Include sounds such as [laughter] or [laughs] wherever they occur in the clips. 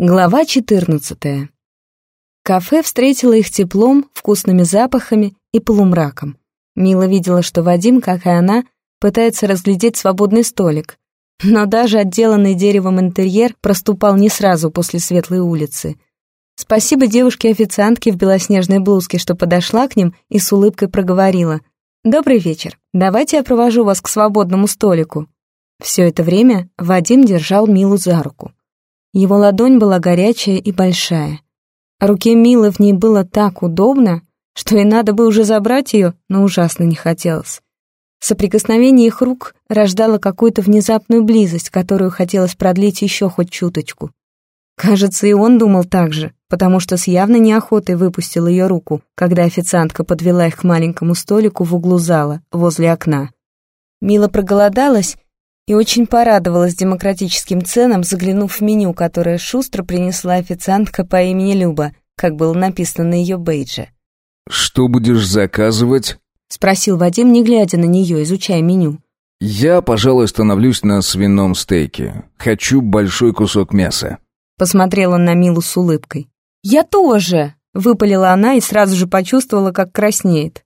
Глава 14. Кафе встретило их теплом, вкусными запахами и полумраком. Мила видела, что Вадим, как и она, пытается разглядеть свободный столик. Но даже отделанный деревом интерьер проступал не сразу после светлой улицы. Спасибо девушке-официантке в белоснежной блузке, что подошла к ним и с улыбкой проговорила. «Добрый вечер. Давайте я провожу вас к свободному столику». Все это время Вадим держал Милу за руку. Его ладонь была горячая и большая. Руке Милы в ней было так удобно, что и надо бы уже забрать ее, но ужасно не хотелось. Соприкосновение их рук рождало какую-то внезапную близость, которую хотелось продлить еще хоть чуточку. Кажется, и он думал так же, потому что с явной неохотой выпустил ее руку, когда официантка подвела их к маленькому столику в углу зала, возле окна. Мила проголодалась и очень порадовалась демократическим ценам, заглянув в меню, которое шустро принесла официантка по имени Люба, как было написано на ее бейдже. «Что будешь заказывать?» — спросил Вадим, не глядя на нее, изучая меню. «Я, пожалуй, становлюсь на свином стейке. Хочу большой кусок мяса». Посмотрел он на Милу с улыбкой. «Я тоже!» — выпалила она и сразу же почувствовала, как краснеет.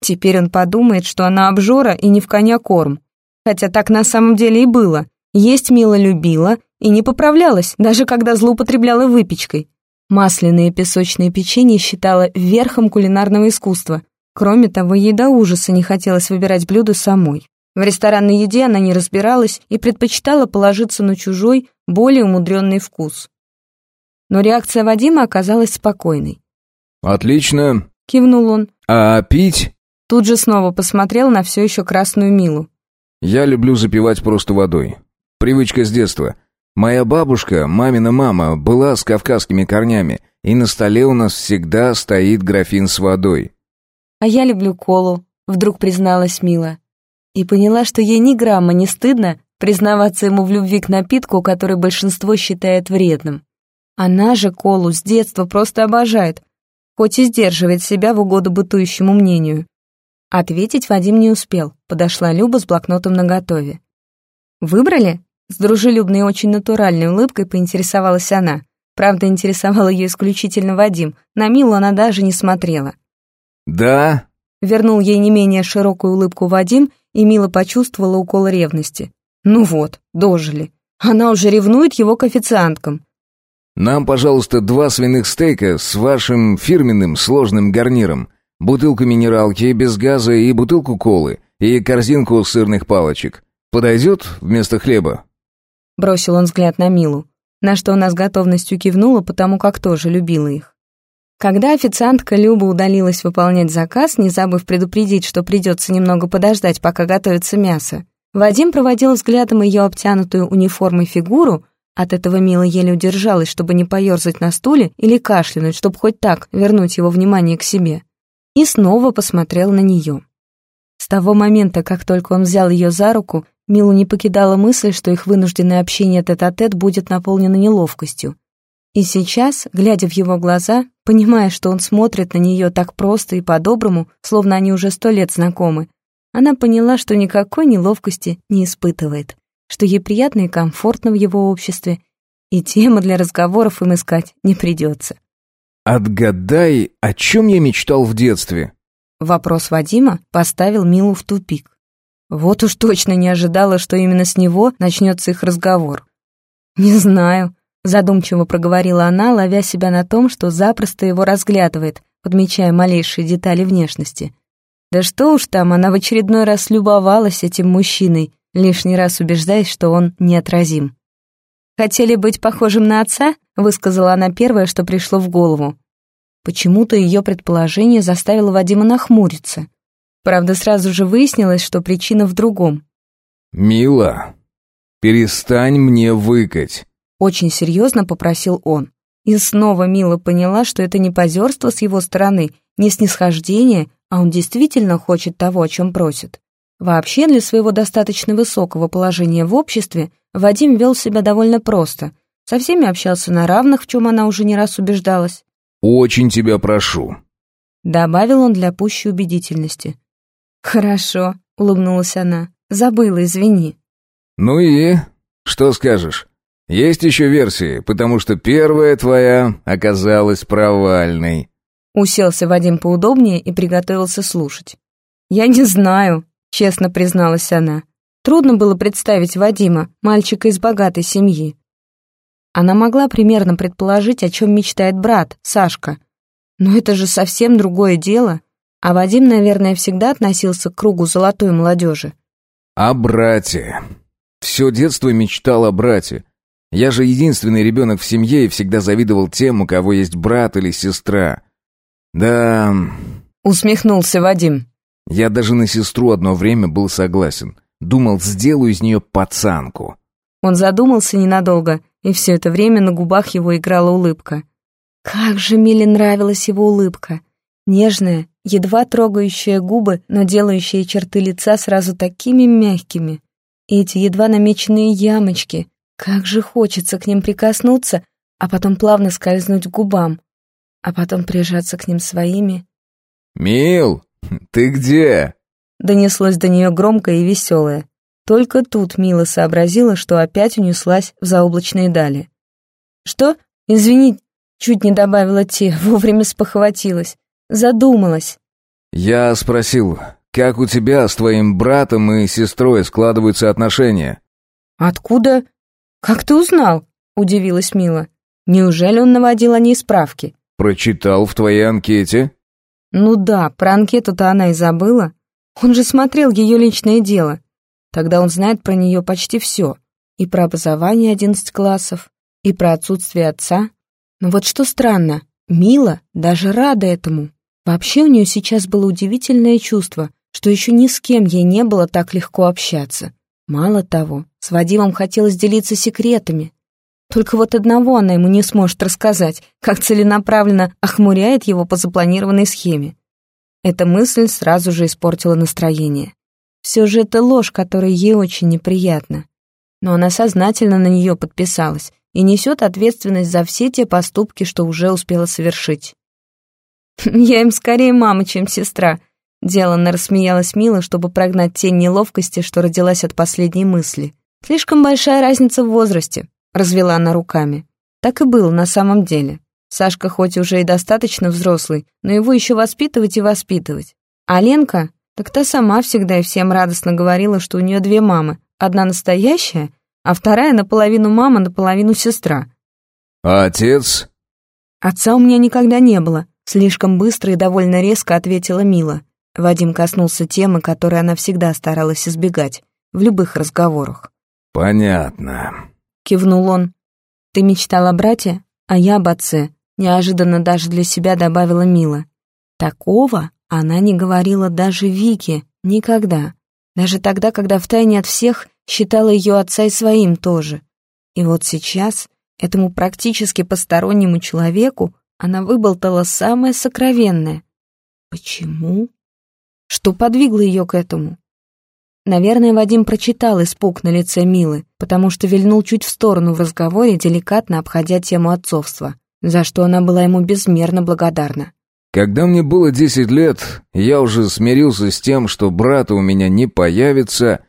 Теперь он подумает, что она обжора и не в коня корм хотя так на самом деле и было. Есть Мила любила и не поправлялась, даже когда злоупотребляла выпечкой. Масляные песочные печенье считала верхом кулинарного искусства. Кроме того, ей до ужаса не хотелось выбирать блюдо самой. В ресторанной еде она не разбиралась и предпочитала положиться на чужой, более умудренный вкус. Но реакция Вадима оказалась спокойной. «Отлично», — кивнул он. «А пить?» Тут же снова посмотрел на все еще красную Милу. Я люблю запивать просто водой. Привычка с детства. Моя бабушка, мамина мама, была с кавказскими корнями, и на столе у нас всегда стоит графин с водой. «А я люблю колу», — вдруг призналась Мила. И поняла, что ей ни грамма не стыдно признаваться ему в любви к напитку, который большинство считает вредным. Она же колу с детства просто обожает, хоть и сдерживает себя в угоду бытующему мнению. Ответить Вадим не успел. Подошла Люба с блокнотом наготове. «Выбрали?» С дружелюбной и очень натуральной улыбкой поинтересовалась она. Правда, интересовал ее исключительно Вадим. На Милу она даже не смотрела. «Да?» Вернул ей не менее широкую улыбку Вадим, и Мила почувствовала укол ревности. «Ну вот, дожили. Она уже ревнует его к официанткам». «Нам, пожалуйста, два свиных стейка с вашим фирменным сложным гарниром бутылку минералки без газа и бутылку колы, и корзинку сырных палочек. Подойдет вместо хлеба?» Бросил он взгляд на Милу, на что она с готовностью кивнула, потому как тоже любила их. Когда официантка Люба удалилась выполнять заказ, не забыв предупредить, что придется немного подождать, пока готовится мясо, Вадим проводил взглядом ее обтянутую униформой фигуру, от этого Мила еле удержалась, чтобы не поерзать на стуле или кашлянуть, чтобы хоть так вернуть его внимание к себе и снова посмотрел на нее. С того момента, как только он взял ее за руку, Милу не покидала мысль, что их вынужденное общение тет-а-тет -тет будет наполнено неловкостью. И сейчас, глядя в его глаза, понимая, что он смотрит на нее так просто и по-доброму, словно они уже сто лет знакомы, она поняла, что никакой неловкости не испытывает, что ей приятно и комфортно в его обществе, и темы для разговоров им искать не придется. «Отгадай, о чем я мечтал в детстве?» Вопрос Вадима поставил Милу в тупик. Вот уж точно не ожидала, что именно с него начнется их разговор. «Не знаю», — задумчиво проговорила она, ловя себя на том, что запросто его разглядывает, подмечая малейшие детали внешности. Да что уж там, она в очередной раз любовалась этим мужчиной, лишний раз убеждаясь, что он неотразим. «Хотели быть похожим на отца?» — высказала она первое, что пришло в голову. Почему-то ее предположение заставило Вадима нахмуриться. Правда, сразу же выяснилось, что причина в другом. «Мила, перестань мне выкать», — очень серьезно попросил он. И снова Мила поняла, что это не позерство с его стороны, не снисхождение, а он действительно хочет того, о чем просит. Вообще, для своего достаточно высокого положения в обществе Вадим вел себя довольно просто. Со всеми общался на равных, в чем она уже не раз убеждалась. «Очень тебя прошу», — добавил он для пущей убедительности. «Хорошо», — улыбнулась она. «Забыла, извини». «Ну и? Что скажешь? Есть еще версии, потому что первая твоя оказалась провальной». Уселся Вадим поудобнее и приготовился слушать. «Я не знаю», — честно призналась она. Трудно было представить Вадима, мальчика из богатой семьи. Она могла примерно предположить, о чем мечтает брат, Сашка. Но это же совсем другое дело. А Вадим, наверное, всегда относился к кругу золотой молодежи. «О брате. Все детство мечтал о брате. Я же единственный ребенок в семье и всегда завидовал тем, у кого есть брат или сестра. Да...» Усмехнулся Вадим. «Я даже на сестру одно время был согласен. Думал, сделаю из нее пацанку». Он задумался ненадолго, и все это время на губах его играла улыбка. Как же Миле нравилась его улыбка. Нежная, едва трогающая губы, но делающая черты лица сразу такими мягкими. И эти едва намеченные ямочки. Как же хочется к ним прикоснуться, а потом плавно скользнуть к губам, а потом прижаться к ним своими. «Мил, ты где?» Донеслось до нее громкое и веселое. Только тут Мила сообразила, что опять унеслась в заоблачные дали. «Что? Извини, чуть не добавила те, [laughs] вовремя спохватилась. Задумалась». «Я спросил, как у тебя с твоим братом и сестрой складываются отношения?» «Откуда? Как ты узнал?» — удивилась Мила. «Неужели он наводил о ней справки?» «Прочитал в твоей анкете?» «Ну да, про анкету-то она и забыла. Он же смотрел ее личное дело. Тогда он знает про нее почти все. И про образование 11 классов, и про отсутствие отца. Но вот что странно, Мила даже рада этому. Вообще у нее сейчас было удивительное чувство, что еще ни с кем ей не было так легко общаться. Мало того, с Вадимом хотелось делиться секретами. Только вот одного она ему не сможет рассказать, как целенаправленно охмуряет его по запланированной схеме. Эта мысль сразу же испортила настроение. Все же это ложь, которая ей очень неприятна. Но она сознательно на нее подписалась и несет ответственность за все те поступки, что уже успела совершить. [laughs] «Я им скорее мама, чем сестра», — деланно рассмеялась Мила, чтобы прогнать тень неловкости, что родилась от последней мысли. «Слишком большая разница в возрасте», — развела она руками. Так и было на самом деле. Сашка хоть уже и достаточно взрослый, но его еще воспитывать и воспитывать. А Ленка, так та сама всегда и всем радостно говорила, что у нее две мамы. Одна настоящая, а вторая наполовину мама, наполовину сестра. «А отец?» «Отца у меня никогда не было», — слишком быстро и довольно резко ответила Мила. Вадим коснулся темы, которой она всегда старалась избегать, в любых разговорах. «Понятно», — кивнул он. «Ты мечтал о брате, а я об отце. Неожиданно даже для себя добавила Мила. Такого она не говорила даже Вике никогда. Даже тогда, когда втайне от всех считала ее отца и своим тоже. И вот сейчас этому практически постороннему человеку она выболтала самое сокровенное. Почему? Что подвигло ее к этому? Наверное, Вадим прочитал испуг на лице Милы, потому что вильнул чуть в сторону в разговоре, деликатно обходя тему отцовства за что она была ему безмерно благодарна. Когда мне было десять лет, я уже смирился с тем, что брата у меня не появится,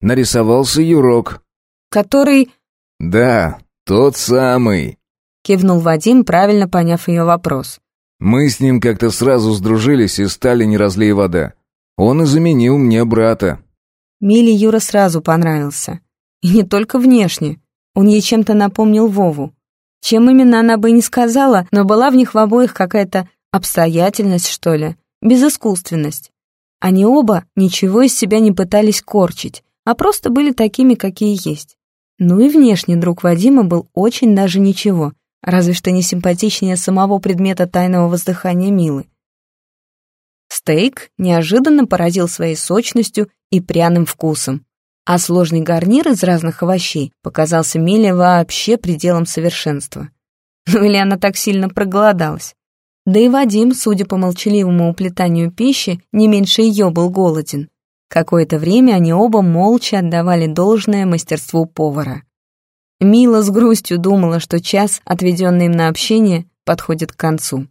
нарисовался Юрок. Который... Да, тот самый. Кивнул Вадим, правильно поняв ее вопрос. Мы с ним как-то сразу сдружились и стали не разлей вода. Он и заменил мне брата. Миле Юра сразу понравился. И не только внешне. Он ей чем-то напомнил Вову. Чем именно она бы не сказала, но была в них в обоих какая-то обстоятельность, что ли, безыскусственность. Они оба ничего из себя не пытались корчить, а просто были такими, какие есть. Ну и внешне друг Вадима был очень даже ничего, разве что не симпатичнее самого предмета тайного воздыхания Милы. Стейк неожиданно поразил своей сочностью и пряным вкусом а сложный гарнир из разных овощей показался Миле вообще пределом совершенства. Ну или она так сильно проголодалась. Да и Вадим, судя по молчаливому уплетанию пищи, не меньше ее был голоден. Какое-то время они оба молча отдавали должное мастерству повара. Мила с грустью думала, что час, отведенный им на общение, подходит к концу.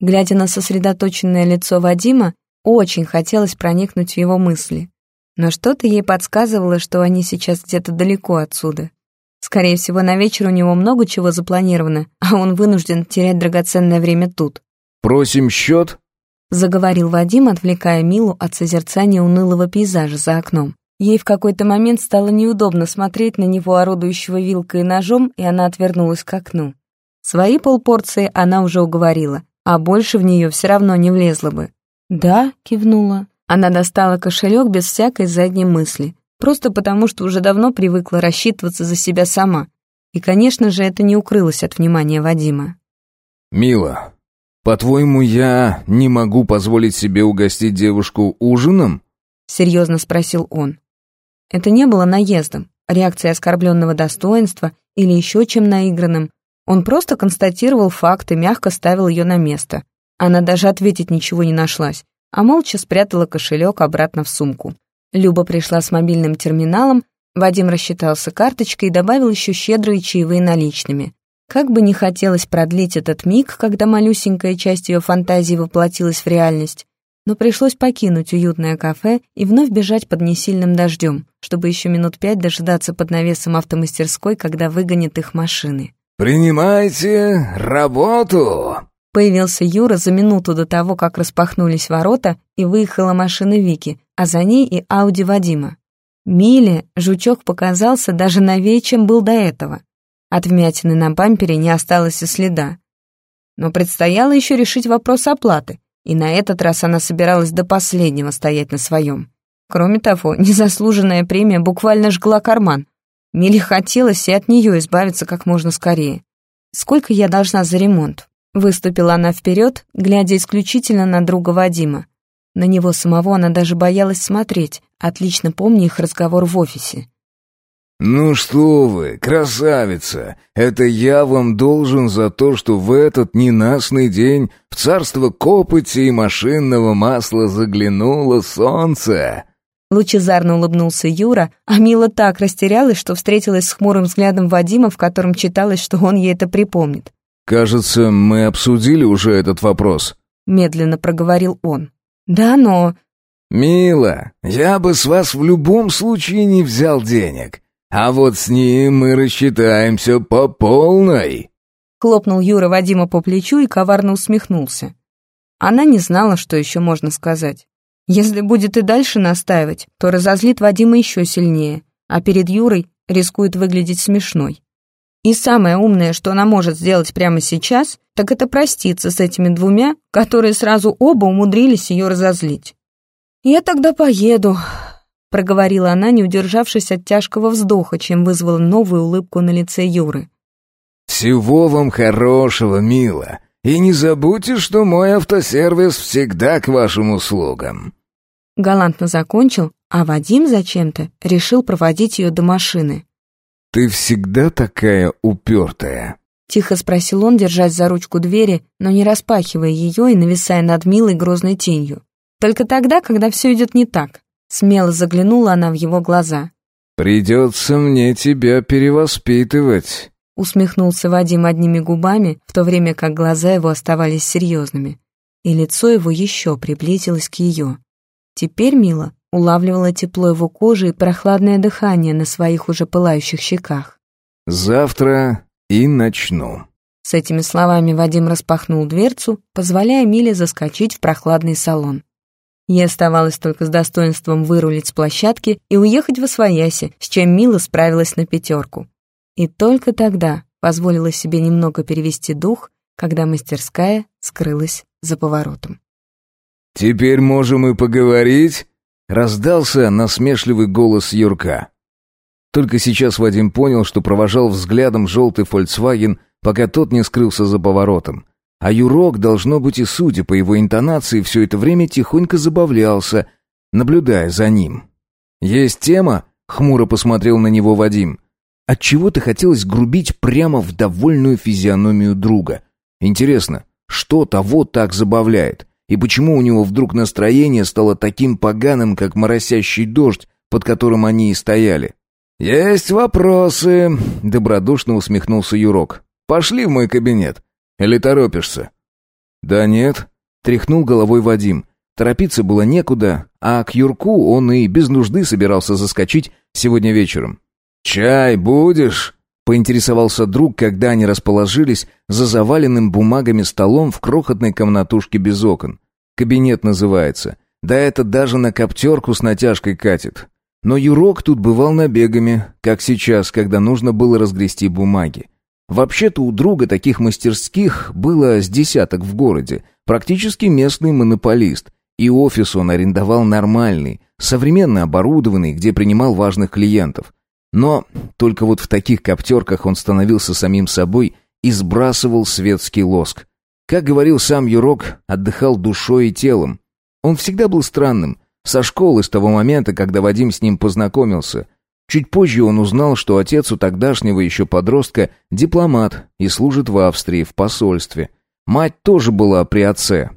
Глядя на сосредоточенное лицо Вадима, очень хотелось проникнуть в его мысли но что-то ей подсказывало, что они сейчас где-то далеко отсюда. Скорее всего, на вечер у него много чего запланировано, а он вынужден терять драгоценное время тут. «Просим счет?» — заговорил Вадим, отвлекая Милу от созерцания унылого пейзажа за окном. Ей в какой-то момент стало неудобно смотреть на него, орудующего вилкой и ножом, и она отвернулась к окну. Свои полпорции она уже уговорила, а больше в нее все равно не влезло бы. «Да», — кивнула. Она достала кошелек без всякой задней мысли, просто потому что уже давно привыкла рассчитываться за себя сама. И, конечно же, это не укрылось от внимания Вадима. «Мила, по-твоему, я не могу позволить себе угостить девушку ужином?» — серьезно спросил он. Это не было наездом, реакцией оскорбленного достоинства или еще чем наигранным. Он просто констатировал факт и мягко ставил ее на место. Она даже ответить ничего не нашлась а молча спрятала кошелек обратно в сумку. Люба пришла с мобильным терминалом, Вадим рассчитался карточкой и добавил еще щедрые чаевые наличными. Как бы не хотелось продлить этот миг, когда малюсенькая часть ее фантазии воплотилась в реальность, но пришлось покинуть уютное кафе и вновь бежать под несильным дождем, чтобы еще минут пять дожидаться под навесом автомастерской, когда выгонят их машины. «Принимайте работу!» Появился Юра за минуту до того, как распахнулись ворота, и выехала машина Вики, а за ней и Ауди Вадима. Миле жучок показался даже новее, чем был до этого. От вмятины на бампере не осталось и следа. Но предстояло еще решить вопрос оплаты, и на этот раз она собиралась до последнего стоять на своем. Кроме того, незаслуженная премия буквально жгла карман. Миле хотелось и от нее избавиться как можно скорее. «Сколько я должна за ремонт?» Выступила она вперед, глядя исключительно на друга Вадима. На него самого она даже боялась смотреть, отлично помня их разговор в офисе. «Ну что вы, красавица, это я вам должен за то, что в этот ненастный день в царство копоти и машинного масла заглянуло солнце!» Лучезарно улыбнулся Юра, а Мила так растерялась, что встретилась с хмурым взглядом Вадима, в котором читалось, что он ей это припомнит. «Кажется, мы обсудили уже этот вопрос», — медленно проговорил он. «Да, но...» «Мила, я бы с вас в любом случае не взял денег, а вот с ним мы рассчитаемся по полной». Хлопнул Юра Вадима по плечу и коварно усмехнулся. Она не знала, что еще можно сказать. Если будет и дальше настаивать, то разозлит Вадима еще сильнее, а перед Юрой рискует выглядеть смешной. И самое умное, что она может сделать прямо сейчас, так это проститься с этими двумя, которые сразу оба умудрились ее разозлить. «Я тогда поеду», — проговорила она, не удержавшись от тяжкого вздоха, чем вызвала новую улыбку на лице Юры. «Всего вам хорошего, мила, и не забудьте, что мой автосервис всегда к вашим услугам». Галантно закончил, а Вадим зачем-то решил проводить ее до машины. «Ты всегда такая упертая?» Тихо спросил он, держась за ручку двери, но не распахивая ее и нависая над милой грозной тенью. Только тогда, когда все идет не так. Смело заглянула она в его глаза. «Придется мне тебя перевоспитывать», — усмехнулся Вадим одними губами, в то время как глаза его оставались серьезными. И лицо его еще приблизилось к ее. Теперь Мила улавливала тепло его кожи и прохладное дыхание на своих уже пылающих щеках. «Завтра и начну». С этими словами Вадим распахнул дверцу, позволяя Миле заскочить в прохладный салон. Ей оставалось только с достоинством вырулить с площадки и уехать в Освояси, с чем Мила справилась на пятерку. И только тогда позволила себе немного перевести дух, когда мастерская скрылась за поворотом. «Теперь можем и поговорить?» Раздался насмешливый голос Юрка. Только сейчас Вадим понял, что провожал взглядом желтый «Фольксваген», пока тот не скрылся за поворотом. А Юрок, должно быть и судя по его интонации, все это время тихонько забавлялся, наблюдая за ним. «Есть тема?» — хмуро посмотрел на него Вадим. Отчего-то хотелось грубить прямо в довольную физиономию друга. Интересно, что того так забавляет? И почему у него вдруг настроение стало таким поганым, как моросящий дождь, под которым они и стояли? «Есть вопросы», — добродушно усмехнулся Юрок. «Пошли в мой кабинет. Или торопишься?» «Да нет», — тряхнул головой Вадим. Торопиться было некуда, а к Юрку он и без нужды собирался заскочить сегодня вечером. «Чай будешь?» Поинтересовался друг, когда они расположились за заваленным бумагами столом в крохотной комнатушке без окон. Кабинет называется. Да это даже на коптерку с натяжкой катит. Но Юрок тут бывал набегами, как сейчас, когда нужно было разгрести бумаги. Вообще-то у друга таких мастерских было с десяток в городе, практически местный монополист, и офис он арендовал нормальный, современно оборудованный, где принимал важных клиентов. Но только вот в таких коптерках он становился самим собой и сбрасывал светский лоск. Как говорил сам Юрок, отдыхал душой и телом. Он всегда был странным, со школы с того момента, когда Вадим с ним познакомился. Чуть позже он узнал, что отец у тогдашнего еще подростка дипломат и служит в Австрии в посольстве. Мать тоже была при отце.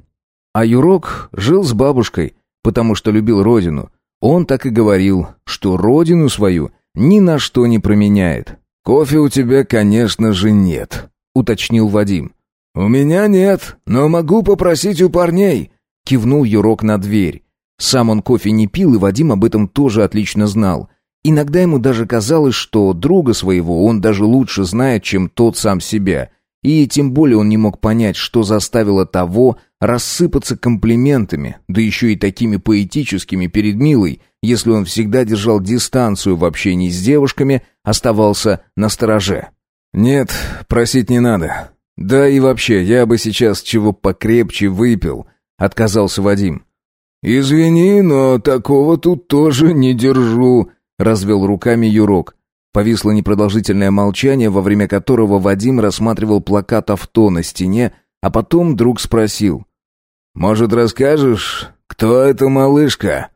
А Юрок жил с бабушкой, потому что любил родину. Он так и говорил, что родину свою ни на что не променяет. «Кофе у тебя, конечно же, нет», — уточнил Вадим. «У меня нет, но могу попросить у парней», — кивнул Юрок на дверь. Сам он кофе не пил, и Вадим об этом тоже отлично знал. Иногда ему даже казалось, что друга своего он даже лучше знает, чем тот сам себя. И тем более он не мог понять, что заставило того рассыпаться комплиментами, да еще и такими поэтическими перед Милой, если он всегда держал дистанцию в общении с девушками, оставался на стороже. «Нет, просить не надо. Да и вообще, я бы сейчас чего покрепче выпил», — отказался Вадим. «Извини, но такого тут тоже не держу», — развел руками Юрок. Повисло непродолжительное молчание, во время которого Вадим рассматривал плакат авто на стене, а потом друг спросил. «Может, расскажешь, кто эта малышка?»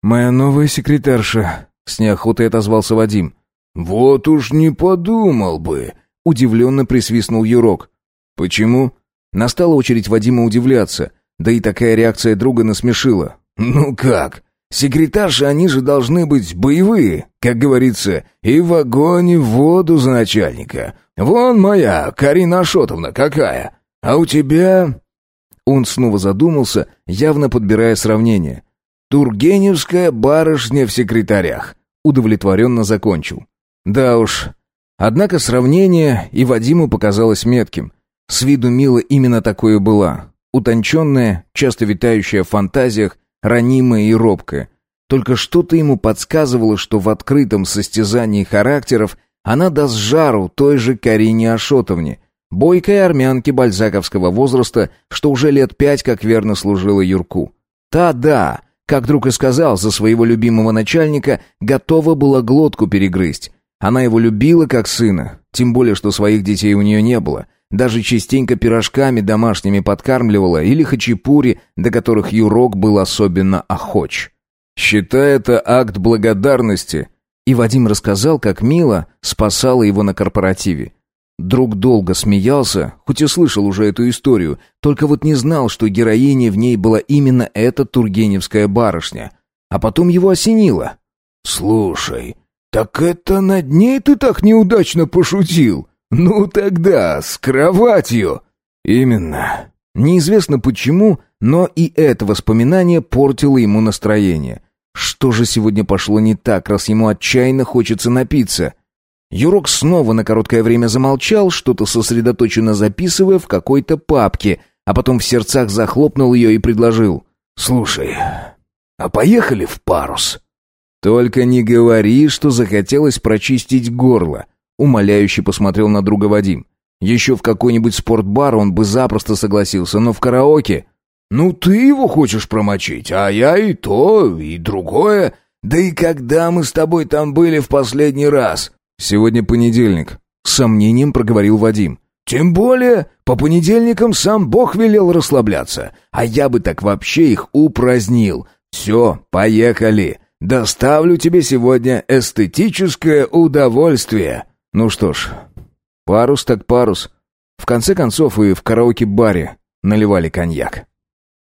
«Моя новая секретарша», — с неохотой отозвался Вадим. «Вот уж не подумал бы», — удивленно присвистнул Юрок. «Почему?» Настала очередь Вадима удивляться, да и такая реакция друга насмешила. «Ну как? Секретарши, они же должны быть боевые, как говорится, и в огонь, и в воду за начальника. Вон моя, Карина Ашотовна, какая. А у тебя...» Он снова задумался, явно подбирая сравнение. «Тургеневская барышня в секретарях», — удовлетворенно закончил. «Да уж». Однако сравнение и Вадиму показалось метким. С виду Мила именно такое была. Утонченная, часто витающая в фантазиях, ранимая и робкая. Только что-то ему подсказывало, что в открытом состязании характеров она даст жару той же Карине Ашотовне, бойкой армянке бальзаковского возраста, что уже лет пять как верно служила Юрку. Та-да, как друг и сказал, за своего любимого начальника готова была глотку перегрызть. Она его любила как сына, тем более, что своих детей у нее не было. Даже частенько пирожками домашними подкармливала или хачапури, до которых Юрок был особенно охоч. Считай это акт благодарности. И Вадим рассказал, как Мила спасала его на корпоративе. Друг долго смеялся, хоть и слышал уже эту историю, только вот не знал, что героиней в ней была именно эта тургеневская барышня. А потом его осенило. «Слушай, так это над ней ты так неудачно пошутил? Ну тогда, с кроватью!» «Именно». Неизвестно почему, но и это воспоминание портило ему настроение. Что же сегодня пошло не так, раз ему отчаянно хочется напиться? Юрок снова на короткое время замолчал, что-то сосредоточенно записывая в какой-то папке, а потом в сердцах захлопнул ее и предложил. «Слушай, а поехали в парус?» «Только не говори, что захотелось прочистить горло», — умоляюще посмотрел на друга Вадим. «Еще в какой-нибудь спортбар он бы запросто согласился, но в караоке...» «Ну ты его хочешь промочить, а я и то, и другое. Да и когда мы с тобой там были в последний раз?» «Сегодня понедельник», — сомнением проговорил Вадим. «Тем более, по понедельникам сам Бог велел расслабляться, а я бы так вообще их упразднил. Все, поехали. Доставлю тебе сегодня эстетическое удовольствие». Ну что ж, парус так парус. В конце концов и в караоке-баре наливали коньяк.